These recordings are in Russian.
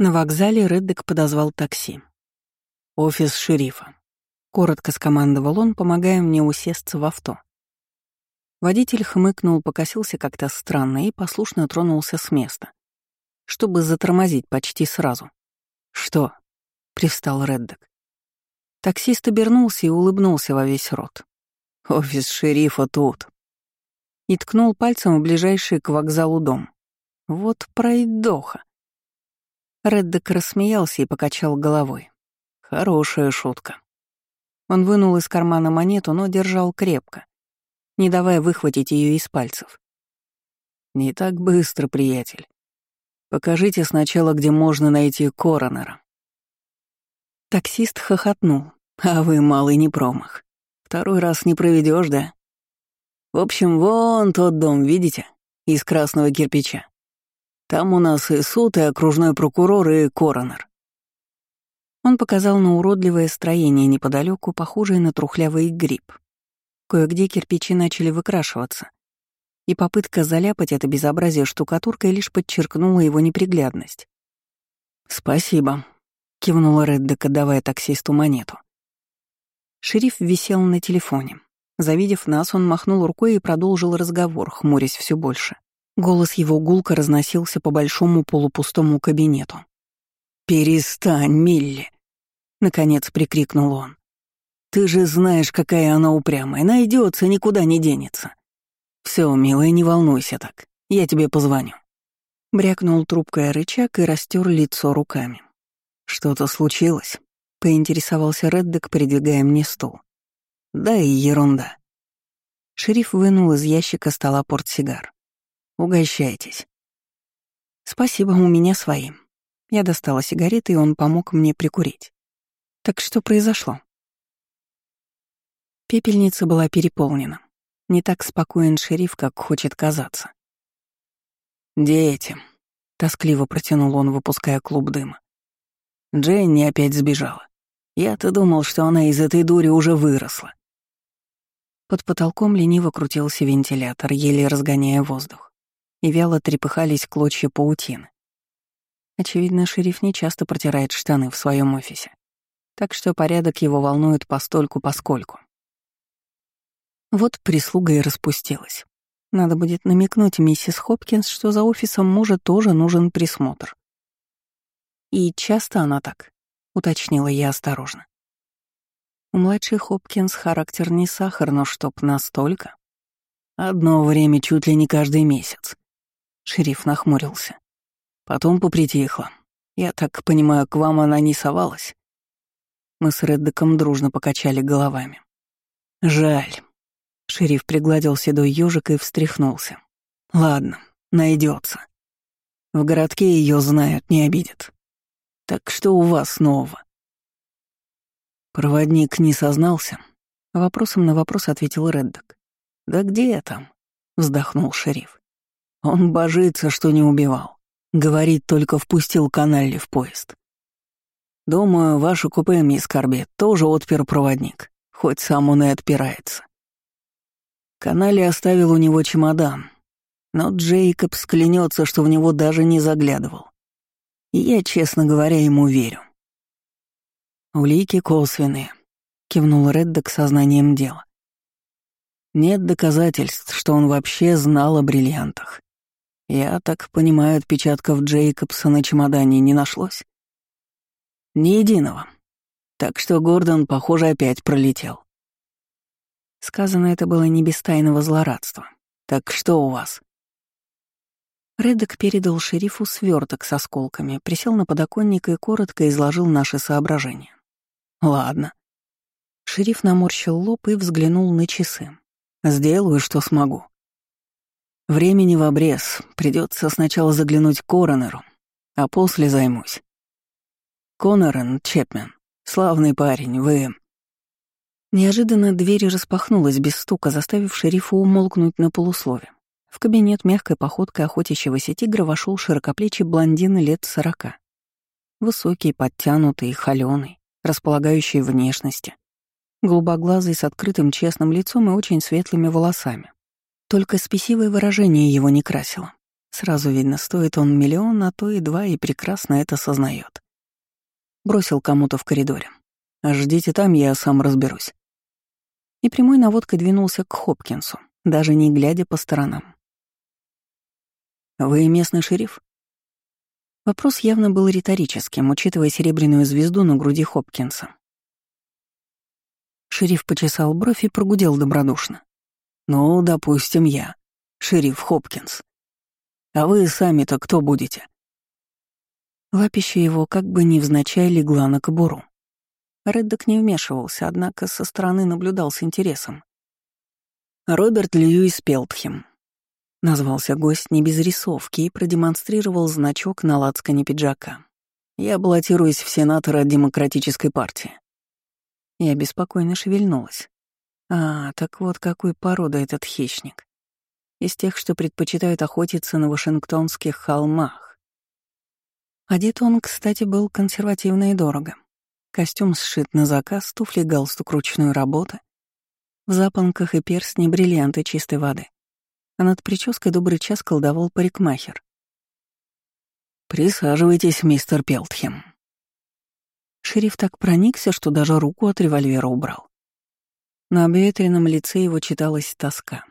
На вокзале Реддек подозвал такси. «Офис шерифа», — коротко скомандовал он, помогая мне усесться в авто. Водитель хмыкнул, покосился как-то странно и послушно тронулся с места, чтобы затормозить почти сразу. «Что?» — пристал Реддек. Таксист обернулся и улыбнулся во весь рот. «Офис шерифа тут». И ткнул пальцем в ближайший к вокзалу дом. «Вот пройдоха». Реддек рассмеялся и покачал головой. Хорошая шутка. Он вынул из кармана монету, но держал крепко, не давая выхватить ее из пальцев. «Не так быстро, приятель. Покажите сначала, где можно найти коронера». Таксист хохотнул. «А вы, малый, не промах. Второй раз не проведешь, да? В общем, вон тот дом, видите? Из красного кирпича. Там у нас и суд, и окружной прокурор, и коронер. Он показал на уродливое строение неподалеку, похожее на трухлявый гриб. Кое-где кирпичи начали выкрашиваться, и попытка заляпать это безобразие штукатуркой лишь подчеркнула его неприглядность. «Спасибо», — кивнула Реддек, отдавая таксисту монету. Шериф висел на телефоне. Завидев нас, он махнул рукой и продолжил разговор, хмурясь все больше. Голос его гулко разносился по большому полупустому кабинету. «Перестань, Милли!» — наконец прикрикнул он. «Ты же знаешь, какая она упрямая, найдется, никуда не денется. Все, милая, не волнуйся так, я тебе позвоню». Брякнул трубкой рычаг и растер лицо руками. «Что-то случилось?» — поинтересовался Реддек, придвигая мне стул. «Да и ерунда». Шериф вынул из ящика стола портсигар. «Угощайтесь». «Спасибо, у меня свои». Я достала сигареты, и он помог мне прикурить. Так что произошло? Пепельница была переполнена. Не так спокоен шериф, как хочет казаться. «Дети», — тоскливо протянул он, выпуская клуб дыма. Дженни опять сбежала. Я-то думал, что она из этой дури уже выросла. Под потолком лениво крутился вентилятор, еле разгоняя воздух, и вяло трепыхались клочья паутины. Очевидно, шериф не часто протирает штаны в своем офисе так что порядок его волнует постольку-поскольку. Вот прислуга и распустилась. Надо будет намекнуть миссис Хопкинс, что за офисом мужа тоже нужен присмотр. «И часто она так?» — уточнила я осторожно. У младшей Хопкинс характер не сахар, но чтоб настолько. Одно время чуть ли не каждый месяц. Шериф нахмурился. Потом попритихла. Я так понимаю, к вам она не совалась? Мы с Реддеком дружно покачали головами. «Жаль». Шериф пригладил седой ёжик и встряхнулся. «Ладно, найдется. В городке ее знают, не обидят. Так что у вас нового?» Проводник не сознался. Вопросом на вопрос ответил Реддок. «Да где там?» — вздохнул шериф. «Он божится, что не убивал. Говорит, только впустил каналли в поезд. Думаю, ваше купе, мисс Корбет, тоже отпер проводник, хоть сам он и отпирается. Канали оставил у него чемодан, но Джейкобс клянется, что в него даже не заглядывал. И я, честно говоря, ему верю. «Улики косвенные», — кивнул Реддок сознанием дела. «Нет доказательств, что он вообще знал о бриллиантах. Я так понимаю, отпечатков Джейкобса на чемодане не нашлось?» Ни единого. Так что Гордон, похоже, опять пролетел. Сказано это было не без тайного злорадства. Так что у вас? Реддок передал шерифу сверток с осколками, присел на подоконник и коротко изложил наши соображения. Ладно. Шериф наморщил лоб и взглянул на часы. Сделаю, что смогу. Времени в обрез. Придется сначала заглянуть к коронеру, а после займусь. Конорен Чепмен. Славный парень, вы...» Неожиданно дверь распахнулась без стука, заставив шерифа умолкнуть на полуслове. В кабинет мягкой походкой охотящегося тигра вошел широкоплечий блондин лет сорока. Высокий, подтянутый, холёный, располагающий внешности. Голубоглазый, с открытым честным лицом и очень светлыми волосами. Только спесивое выражение его не красило. Сразу видно, стоит он миллион, а то и два, и прекрасно это сознает. Бросил кому-то в коридоре. «Ждите там, я сам разберусь». И прямой наводкой двинулся к Хопкинсу, даже не глядя по сторонам. «Вы местный шериф?» Вопрос явно был риторическим, учитывая серебряную звезду на груди Хопкинса. Шериф почесал бровь и прогудел добродушно. «Ну, допустим, я, шериф Хопкинс. А вы сами-то кто будете?» Лапища его как бы невзначай легла на кобуру. Реддок не вмешивался, однако со стороны наблюдал с интересом. «Роберт Льюис Пелтхем», — назвался гость не без рисовки и продемонстрировал значок на лацкане пиджака. «Я баллотируюсь в сенатора Демократической партии». Я беспокойно шевельнулась. А, так вот какой порода этот хищник. Из тех, что предпочитают охотиться на Вашингтонских холмах. Одет он, кстати, был консервативно и дорого. Костюм сшит на заказ, туфли галстук ручной работы. В запонках и перстни бриллианты чистой воды. А над прической добрый час колдовал парикмахер. «Присаживайтесь, мистер Пелтхем». Шериф так проникся, что даже руку от револьвера убрал. На обветренном лице его читалась тоска.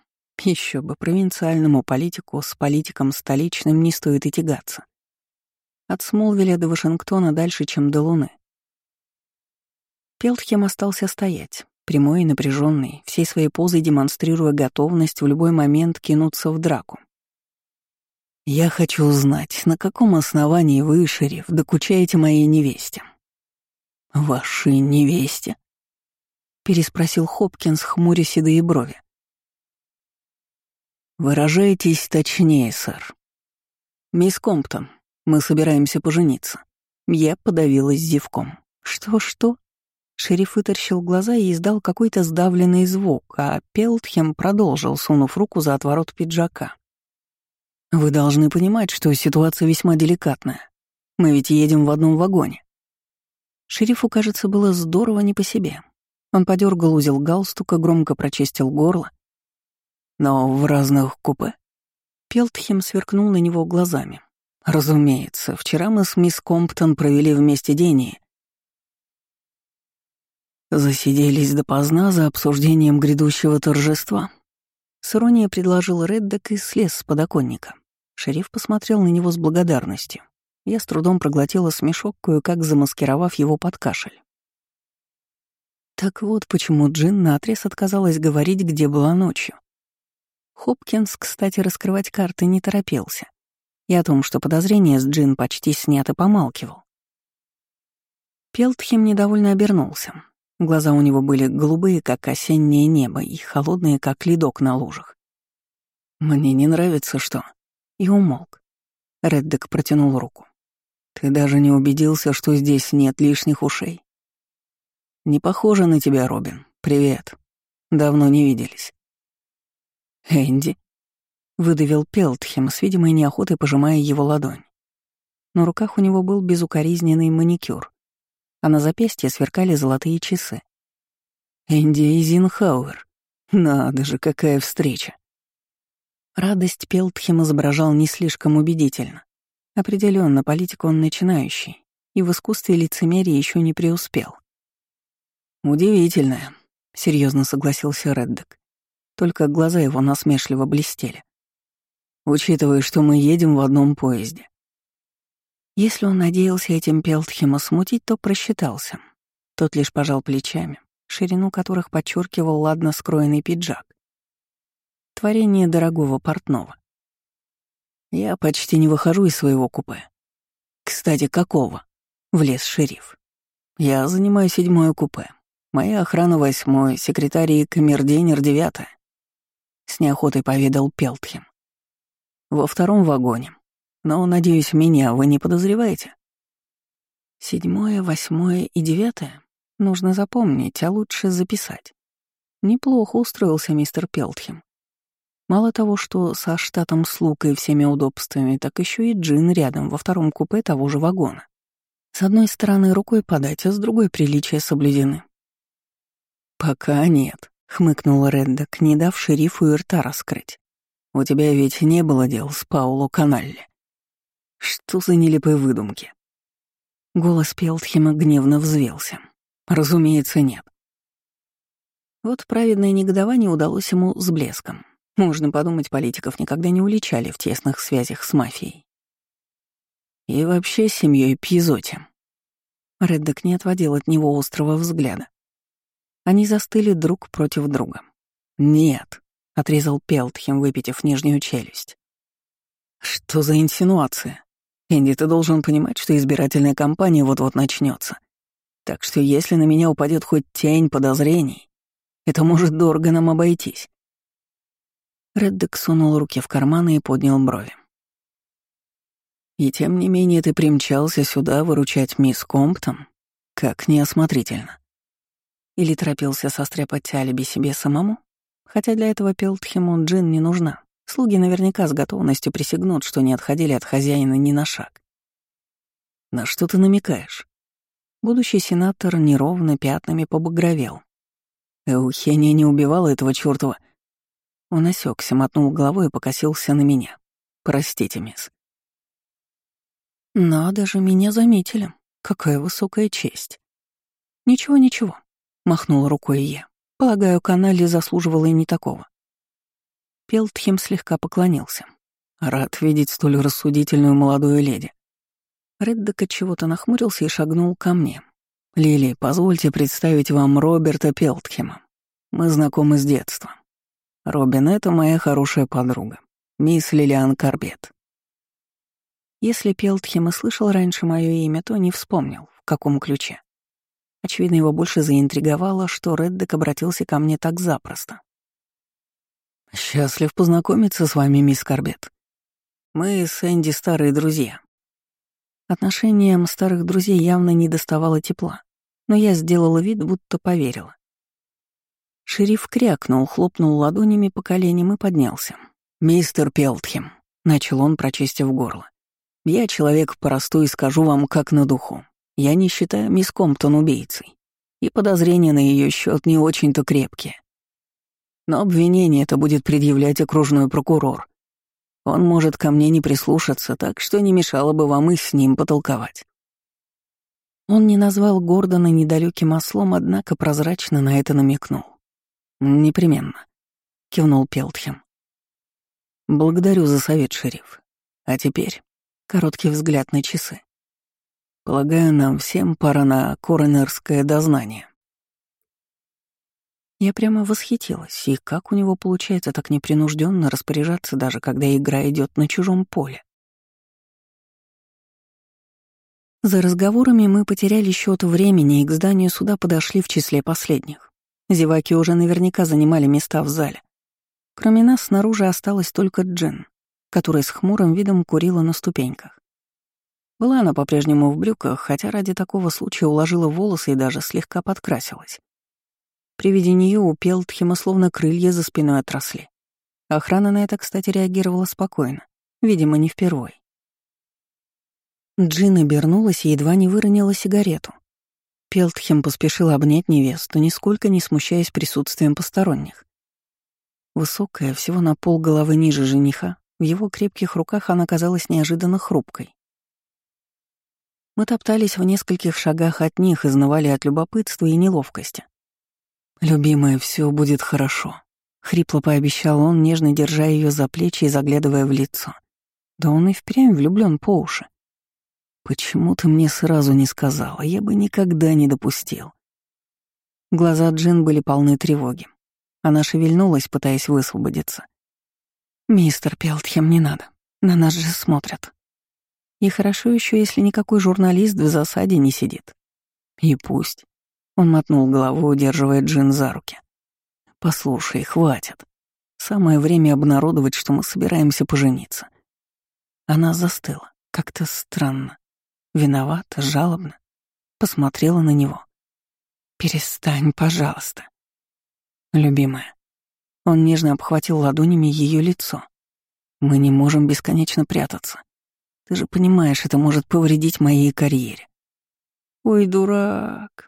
Еще бы провинциальному политику с политиком столичным не стоит и тягаться. От Смолвиля до Вашингтона дальше, чем до Луны. Пелтхем остался стоять, прямой и напряженный, всей своей позой демонстрируя готовность в любой момент кинуться в драку. «Я хочу узнать, на каком основании вы, шериф, докучаете моей невесте?» «Вашей невесте?» — переспросил Хопкинс, хмуря седые брови. «Выражайтесь точнее, сэр. Мисс Комптон, мы собираемся пожениться». Я подавилась зевком. «Что-что?» Шериф вытаращил глаза и издал какой-то сдавленный звук, а Пелтхем продолжил, сунув руку за отворот пиджака. «Вы должны понимать, что ситуация весьма деликатная. Мы ведь едем в одном вагоне». Шерифу, кажется, было здорово не по себе. Он подергал узел галстука, громко прочистил горло. «Но в разных купе?» Пелтхем сверкнул на него глазами. «Разумеется, вчера мы с мисс Комптон провели вместе день и...» Засиделись допоздна за обсуждением грядущего торжества. С иронией предложил Реддок и слез с подоконника. Шериф посмотрел на него с благодарностью. Я с трудом проглотила смешок, кое-как замаскировав его под кашель. Так вот почему Джин наотрез отказалась говорить, где была ночью. Хопкинс, кстати, раскрывать карты не торопился. И о том, что подозрение с Джин почти снято, помалкивал. Пелтхем недовольно обернулся. Глаза у него были голубые, как осеннее небо, и холодные, как ледок на лужах. «Мне не нравится, что...» И умолк. Реддек протянул руку. «Ты даже не убедился, что здесь нет лишних ушей?» «Не похоже на тебя, Робин. Привет. Давно не виделись». «Энди?» — выдавил Пелтхем с видимой неохотой, пожимая его ладонь. На руках у него был безукоризненный маникюр, а на запястье сверкали золотые часы. Энди Эйзенхауэр. Надо же, какая встреча. Радость Пелтхем изображал не слишком убедительно. Определенно, политик он начинающий, и в искусстве лицемерия еще не преуспел. «Удивительно», — серьезно согласился Реддек. Только глаза его насмешливо блестели. «Учитывая, что мы едем в одном поезде. Если он надеялся этим Пелтхема смутить, то просчитался. Тот лишь пожал плечами, ширину которых подчеркивал ладно скроенный пиджак. Творение дорогого портного. Я почти не выхожу из своего купе. Кстати, какого? Влез шериф. Я занимаю седьмое купе. Моя охрана восьмой, секретарь и камердинер девятое. С неохотой поведал Пелтхем. Во втором вагоне но, надеюсь, меня вы не подозреваете? Седьмое, восьмое и девятое нужно запомнить, а лучше записать. Неплохо устроился мистер Пелтхем. Мало того, что со штатом слуг и всеми удобствами, так еще и Джин рядом во втором купе того же вагона. С одной стороны рукой подать, а с другой приличия соблюдены. «Пока нет», — хмыкнул Реддок, не дав шерифу и рта раскрыть. У тебя ведь не было дел с Пауло Каналли. Что за нелепые выдумки? Голос Пелтхема гневно взвелся. Разумеется, нет. Вот праведное негодование удалось ему с блеском. Можно подумать, политиков никогда не уличали в тесных связях с мафией. И вообще семьей Пьезоти. Реддок не отводил от него острого взгляда. Они застыли друг против друга. «Нет», — отрезал Пелтхем, выпитив нижнюю челюсть. «Что за инсинуация? Энди, ты должен понимать, что избирательная кампания вот-вот начнется. Так что если на меня упадет хоть тень подозрений, это может дорого нам обойтись. Реддек сунул руки в карманы и поднял брови. «И тем не менее ты примчался сюда выручать мисс Комптон? Как неосмотрительно». Или торопился состряпать алиби себе самому? Хотя для этого Пелтхему джин не нужна. Слуги наверняка с готовностью присягнут, что не отходили от хозяина ни на шаг. «На что ты намекаешь?» Будущий сенатор неровно пятнами побагровел. Эухения не убивала этого чёртова. Он осекся, мотнул головой и покосился на меня. «Простите, мисс». «Надо же, меня заметили. Какая высокая честь». «Ничего-ничего», — махнула рукой я. «Полагаю, Канали заслуживала и не такого». Пелтхем слегка поклонился. «Рад видеть столь рассудительную молодую леди». Реддек от чего-то нахмурился и шагнул ко мне. «Лили, позвольте представить вам Роберта Пелтхема. Мы знакомы с детства. Робин — это моя хорошая подруга, мисс Лилиан Карбет». Если Пелтхем и слышал раньше мое имя, то не вспомнил, в каком ключе. Очевидно, его больше заинтриговало, что Реддек обратился ко мне так запросто. «Счастлив познакомиться с вами, мисс Карбет. Мы с Энди старые друзья». Отношениям старых друзей явно не доставало тепла, но я сделала вид, будто поверила. Шериф крякнул, хлопнул ладонями по коленям и поднялся. «Мистер Пелтхем», — начал он, прочистив горло. «Я человек простой, скажу вам как на духу. Я не считаю мисс Комптон убийцей, и подозрения на ее счет не очень-то крепкие. Но обвинение это будет предъявлять окружной прокурор. Он может ко мне не прислушаться, так что не мешало бы вам и с ним потолковать. Он не назвал Гордона недалеким ослом, однако прозрачно на это намекнул. «Непременно», — кивнул Пелтхем. «Благодарю за совет, шериф. А теперь короткий взгляд на часы. Полагаю, нам всем пора на коронерское дознание». Я прямо восхитилась, и как у него получается так непринужденно распоряжаться, даже когда игра идет на чужом поле. За разговорами мы потеряли счет времени и к зданию суда подошли в числе последних. Зеваки уже наверняка занимали места в зале. Кроме нас снаружи осталась только Джин, которая с хмурым видом курила на ступеньках. Была она по-прежнему в брюках, хотя ради такого случая уложила волосы и даже слегка подкрасилась. При виде нее у Пелтхема словно крылья за спиной отросли. Охрана на это, кстати, реагировала спокойно, видимо, не впервой. Джин обернулась и едва не выронила сигарету. Пелтхем поспешил обнять невесту, нисколько не смущаясь присутствием посторонних. Высокая, всего на пол головы ниже жениха, в его крепких руках она казалась неожиданно хрупкой. Мы топтались в нескольких шагах от них, изнывали от любопытства и неловкости. «Любимая, все будет хорошо», — хрипло пообещал он, нежно держа ее за плечи и заглядывая в лицо. Да он и впрямь влюблен по уши. «Почему ты мне сразу не сказала? Я бы никогда не допустил». Глаза Джин были полны тревоги. Она шевельнулась, пытаясь высвободиться. «Мистер Пелтхем, не надо. На нас же смотрят. И хорошо еще, если никакой журналист в засаде не сидит. И пусть. Он мотнул головой, удерживая Джин за руки. «Послушай, хватит. Самое время обнародовать, что мы собираемся пожениться». Она застыла, как-то странно. Виновата, жалобно. Посмотрела на него. «Перестань, пожалуйста». «Любимая». Он нежно обхватил ладонями ее лицо. «Мы не можем бесконечно прятаться. Ты же понимаешь, это может повредить моей карьере». «Ой, дурак»,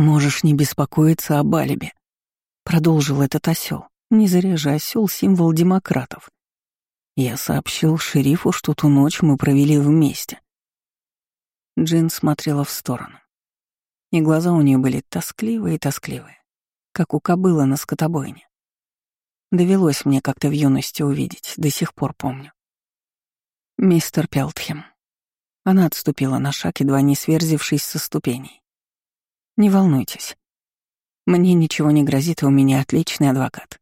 «Можешь не беспокоиться об алибе», — продолжил этот осел. Не зря же осел символ демократов. Я сообщил шерифу, что ту ночь мы провели вместе. Джин смотрела в сторону. И глаза у нее были тоскливые-тоскливые, как у кобылы на скотобойне. Довелось мне как-то в юности увидеть, до сих пор помню. «Мистер Пелтхем». Она отступила на шаг, едва не сверзившись со ступеней. «Не волнуйтесь. Мне ничего не грозит, и у меня отличный адвокат.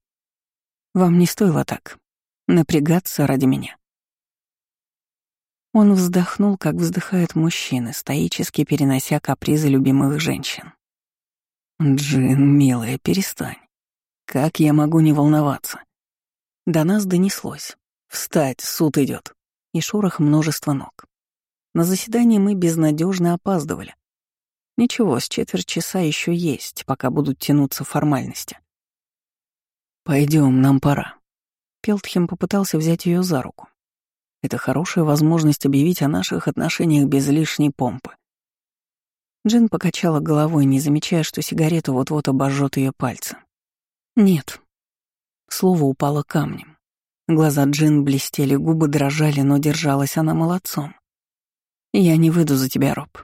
Вам не стоило так напрягаться ради меня». Он вздохнул, как вздыхают мужчины, стоически перенося капризы любимых женщин. «Джин, милая, перестань. Как я могу не волноваться?» До нас донеслось. «Встать, суд идет и шорох множества ног. На заседание мы безнадежно опаздывали. Ничего, с четверть часа еще есть, пока будут тянуться формальности. Пойдем, нам пора. Пелтхем попытался взять ее за руку. Это хорошая возможность объявить о наших отношениях без лишней помпы. Джин покачала головой, не замечая, что сигарета вот-вот обожжет ее пальцы. «Нет». Слово упало камнем. Глаза Джин блестели, губы дрожали, но держалась она молодцом. «Я не выйду за тебя, Роб.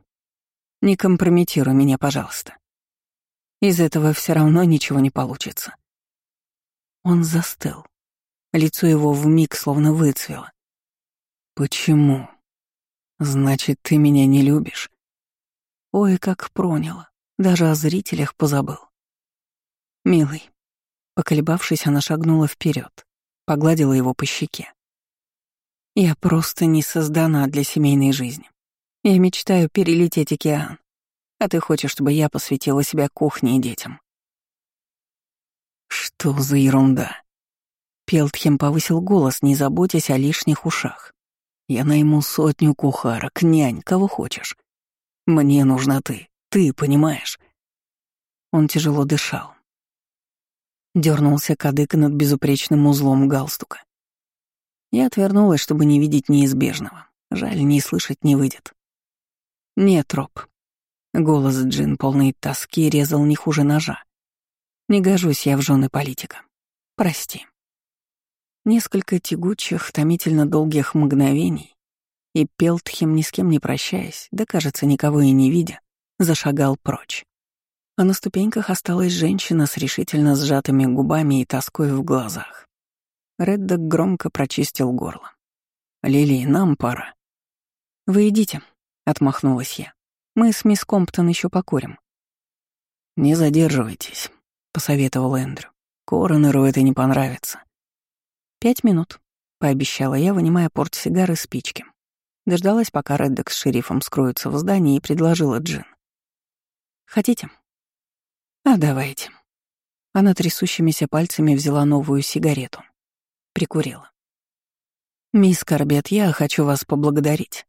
Не компрометируй меня, пожалуйста. Из этого все равно ничего не получится». Он застыл. Лицо его вмиг словно выцвело. «Почему? Значит, ты меня не любишь?» Ой, как проняло. Даже о зрителях позабыл. «Милый». Поколебавшись, она шагнула вперед погладила его по щеке. «Я просто не создана для семейной жизни. Я мечтаю перелететь океан, а ты хочешь, чтобы я посвятила себя кухне и детям». «Что за ерунда?» Пелтхем повысил голос, не заботясь о лишних ушах. «Я найму сотню кухарок, нянь, кого хочешь. Мне нужна ты, ты понимаешь?» Он тяжело дышал. Дернулся кадык над безупречным узлом галстука. Я отвернулась, чтобы не видеть неизбежного. Жаль, не слышать не выйдет. «Нет, Роб». Голос Джин, полный тоски, резал не хуже ножа. «Не гожусь я в жены политика. Прости». Несколько тягучих, томительно долгих мгновений, и Пелтхем, ни с кем не прощаясь, да, кажется, никого и не видя, зашагал прочь. А на ступеньках осталась женщина с решительно сжатыми губами и тоской в глазах. Реддок громко прочистил горло. «Лили, нам пора». «Вы идите», — отмахнулась я. «Мы с мисс Комптон еще покурим». «Не задерживайтесь», — посоветовал Эндрю. «Коронеру это не понравится». «Пять минут», — пообещала я, вынимая портсигар и спички. Дождалась, пока Реддок с шерифом скроются в здании, и предложила Джин. «Хотите?» «А давайте». Она трясущимися пальцами взяла новую сигарету. Прикурила. «Мисс Корбет, я хочу вас поблагодарить.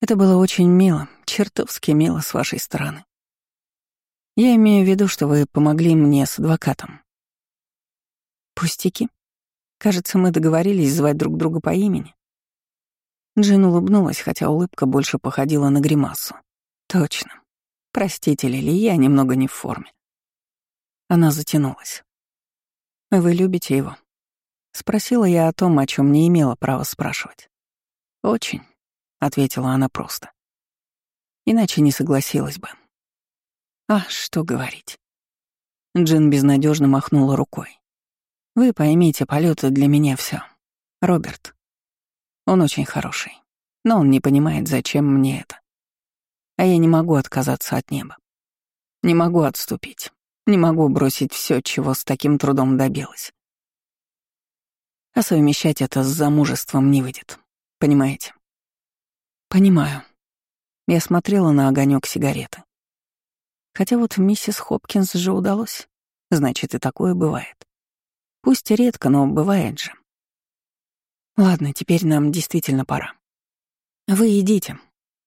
Это было очень мило, чертовски мило с вашей стороны. Я имею в виду, что вы помогли мне с адвокатом». «Пустяки. Кажется, мы договорились звать друг друга по имени». Джин улыбнулась, хотя улыбка больше походила на гримасу. «Точно. Простите, Лили, я немного не в форме. Она затянулась. «Вы любите его?» Спросила я о том, о чем не имела права спрашивать. «Очень», — ответила она просто. Иначе не согласилась бы. А что говорить? Джин безнадежно махнула рукой. Вы поймите, полеты для меня все. Роберт. Он очень хороший, но он не понимает, зачем мне это. А я не могу отказаться от неба. Не могу отступить. Не могу бросить все, чего с таким трудом добилась. А совмещать это с замужеством не выйдет. Понимаете? Понимаю. Я смотрела на огонек сигареты. Хотя вот миссис Хопкинс же удалось. Значит, и такое бывает. Пусть редко, но бывает же. Ладно, теперь нам действительно пора. Вы идите,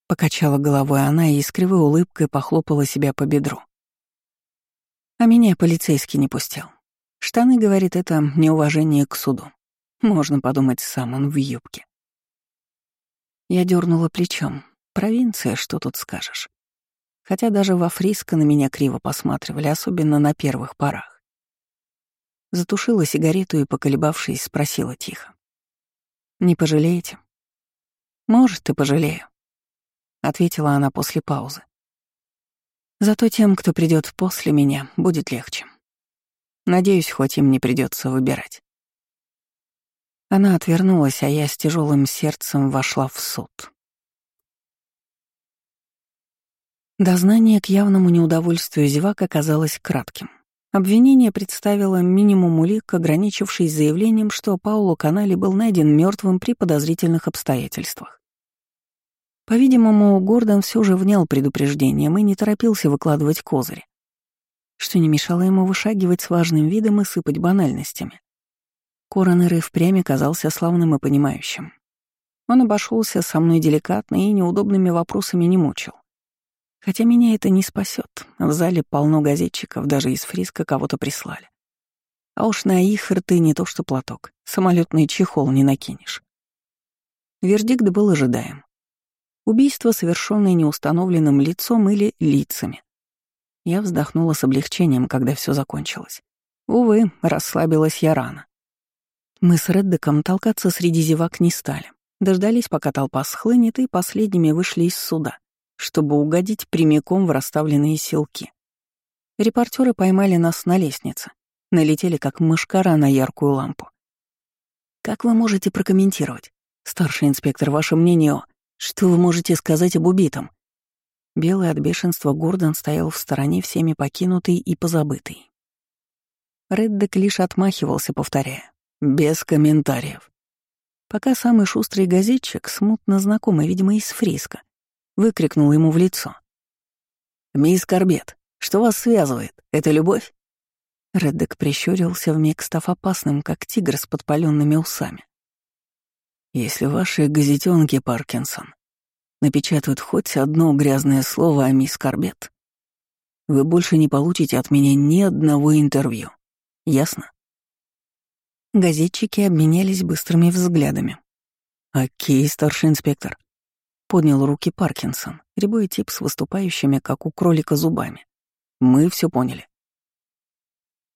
Покачала головой она и с улыбкой похлопала себя по бедру. А меня полицейский не пустил. Штаны, говорит, это неуважение к суду. Можно подумать, сам он в юбке. Я дернула плечом. Провинция, что тут скажешь. Хотя даже во Фриско на меня криво посматривали, особенно на первых порах. Затушила сигарету и, поколебавшись, спросила тихо. Не пожалеете? Может, и пожалею, ответила она после паузы. Зато тем, кто придет после меня, будет легче. Надеюсь, хоть им не придется выбирать. Она отвернулась, а я с тяжелым сердцем вошла в суд. Дознание к явному неудовольствию зевак оказалось кратким. Обвинение представило минимум улик, ограничившись заявлением, что Пауло Канали был найден мертвым при подозрительных обстоятельствах. По-видимому, Гордон все же внял предупреждением и не торопился выкладывать козыри, что не мешало ему вышагивать с важным видом и сыпать банальностями. Коронер и впрямь казался славным и понимающим. Он обошелся со мной деликатно и неудобными вопросами не мучил. Хотя меня это не спасет. В зале полно газетчиков, даже из Фриска кого-то прислали. А уж на их рты не то что платок, самолетный чехол не накинешь. Вердикт был ожидаем. Убийство, совершенное неустановленным лицом или лицами. Я вздохнула с облегчением, когда все закончилось. Увы, расслабилась я рано. Мы с Реддеком толкаться среди зевак не стали. Дождались, пока толпа схлынет, и последними вышли из суда чтобы угодить прямиком в расставленные селки. Репортеры поймали нас на лестнице, налетели как мышкара на яркую лампу. Как вы можете прокомментировать, старший инспектор, ваше мнение, что вы можете сказать об убитом? Белый от бешенства Гордон стоял в стороне всеми покинутый и позабытый. Реддек лишь отмахивался, повторяя. «Без комментариев». Пока самый шустрый газетчик, смутно знакомый, видимо, из Фриска, выкрикнул ему в лицо. «Мисс Корбет, что вас связывает? Это любовь?» Реддек прищурился, вмиг став опасным, как тигр с подпаленными усами. «Если ваши газетенки, Паркинсон, напечатают хоть одно грязное слово о мисс Корбет, вы больше не получите от меня ни одного интервью. Ясно?» Газетчики обменялись быстрыми взглядами. «Окей, старший инспектор. Поднял руки Паркинсон, рябой тип с выступающими, как у кролика, зубами. Мы все поняли.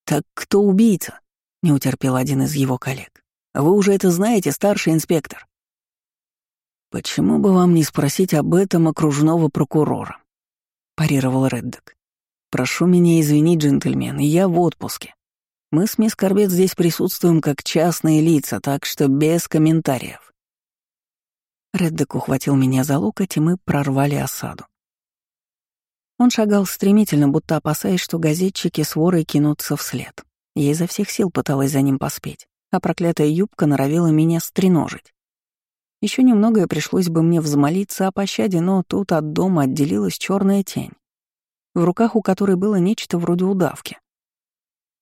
«Так кто убийца?» — не утерпел один из его коллег. «Вы уже это знаете, старший инспектор». «Почему бы вам не спросить об этом окружного прокурора?» — парировал Реддок. «Прошу меня извинить, джентльмен, я в отпуске. Мы с мисс Корбет здесь присутствуем как частные лица, так что без комментариев». Реддек ухватил меня за локоть, и мы прорвали осаду. Он шагал стремительно, будто опасаясь, что газетчики с ворой кинутся вслед. Я изо всех сил пыталась за ним поспеть, а проклятая юбка норовила меня стреножить. Еще немного и пришлось бы мне взмолиться о пощаде, но тут от дома отделилась черная тень, в руках у которой было нечто вроде удавки.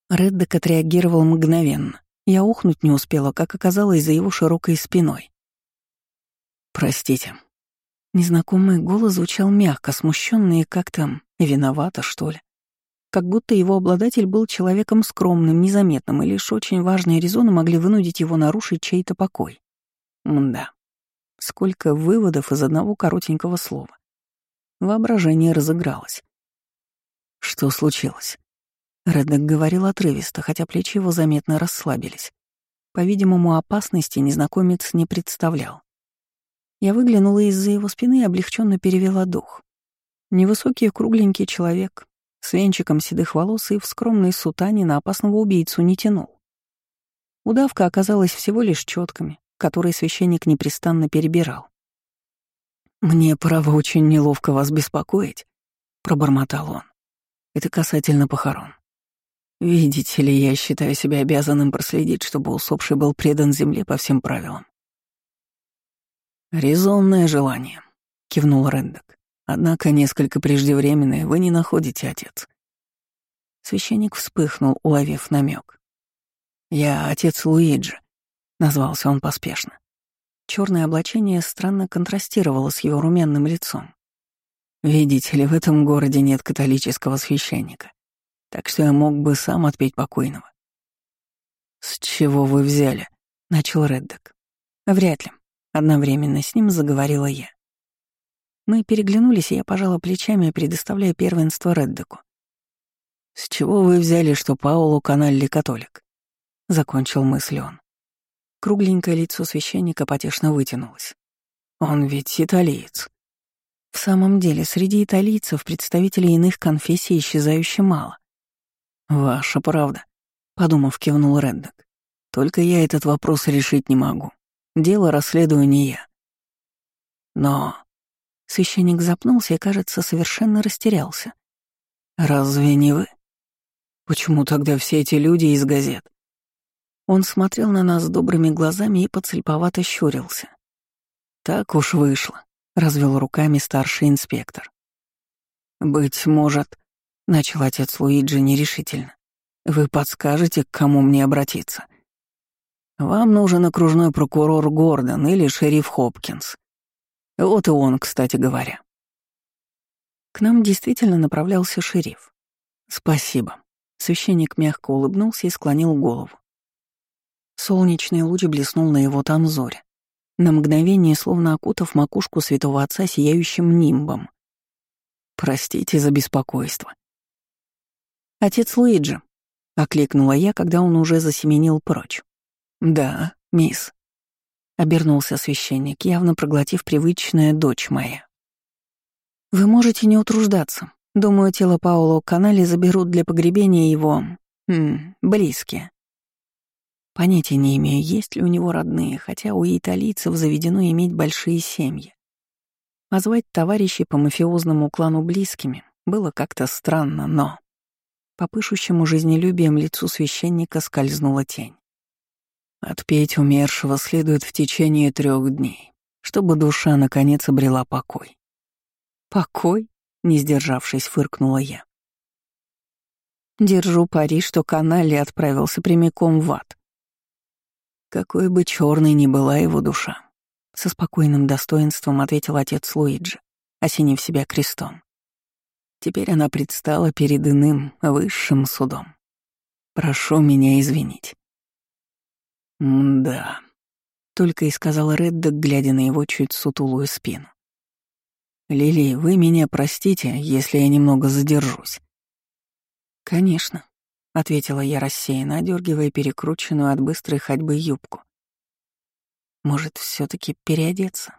Реддек отреагировал мгновенно. Я ухнуть не успела, как оказалось за его широкой спиной. «Простите». Незнакомый голос звучал мягко, смущенно и как-то виновато, что ли. Как будто его обладатель был человеком скромным, незаметным, и лишь очень важные резоны могли вынудить его нарушить чей-то покой. Мда. Сколько выводов из одного коротенького слова. Воображение разыгралось. Что случилось? Реддек говорил отрывисто, хотя плечи его заметно расслабились. По-видимому, опасности незнакомец не представлял. Я выглянула из-за его спины и облегченно перевела дух. Невысокий кругленький человек, с венчиком седых волос и в скромной сутане на опасного убийцу не тянул. Удавка оказалась всего лишь четками, которые священник непрестанно перебирал. «Мне, право, очень неловко вас беспокоить», — пробормотал он. «Это касательно похорон. Видите ли, я считаю себя обязанным проследить, чтобы усопший был предан земле по всем правилам. «Резонное желание», — кивнул Рэндок. «Однако несколько преждевременное вы не находите, отец». Священник вспыхнул, уловив намек. «Я отец Луиджи», — назвался он поспешно. Черное облачение странно контрастировало с его румяным лицом. «Видите ли, в этом городе нет католического священника, так что я мог бы сам отпеть покойного». «С чего вы взяли?» — начал Реддок. «Вряд ли. Одновременно с ним заговорила я. Мы переглянулись, и я пожала плечами, предоставляя первенство Реддеку. «С чего вы взяли, что Паулу Каналли католик?» — закончил мысль он. Кругленькое лицо священника потешно вытянулось. Он ведь италиец. В самом деле, среди италийцев представителей иных конфессий исчезающе мало. «Ваша правда», — подумав, кивнул Реддок. «Только я этот вопрос решить не могу. Дело расследую не я». Но священник запнулся и, кажется, совершенно растерялся. «Разве не вы? Почему тогда все эти люди из газет?» Он смотрел на нас добрыми глазами и подслеповато щурился. «Так уж вышло», — развел руками старший инспектор. «Быть может», — начал отец Луиджи нерешительно, «вы подскажете, к кому мне обратиться?» «Вам нужен окружной прокурор Гордон или шериф Хопкинс. Вот и он, кстати говоря». К нам действительно направлялся шериф. «Спасибо». Священник мягко улыбнулся и склонил голову. Солнечный луч блеснул на его танзоре, на мгновение словно окутав макушку святого отца сияющим нимбом. «Простите за беспокойство». «Отец Луиджи», — окликнула я, когда он уже засеменил прочь. «Да, мисс», — обернулся священник, явно проглотив привычная дочь моя. «Вы можете не утруждаться. Думаю, тело Пауло Канали заберут для погребения его... М, близкие. Понятия не имею, есть ли у него родные, хотя у италийцев заведено иметь большие семьи. А звать товарищей по мафиозному клану близкими было как-то странно, но... По пышущему жизнелюбием лицу священника скользнула тень. Отпеть умершего следует в течение трех дней, чтобы душа наконец обрела покой. «Покой?» — не сдержавшись, фыркнула я. Держу пари, что Канали отправился прямиком в ад. Какой бы черной ни была его душа, со спокойным достоинством ответил отец Луиджи, осенив себя крестом. Теперь она предстала перед иным, высшим судом. Прошу меня извинить. «Да», — только и сказал Реддок, глядя на его чуть сутулую спину. «Лили, вы меня простите, если я немного задержусь». «Конечно», — ответила я рассеянно, одергивая перекрученную от быстрой ходьбы юбку. «Может, все таки переодеться?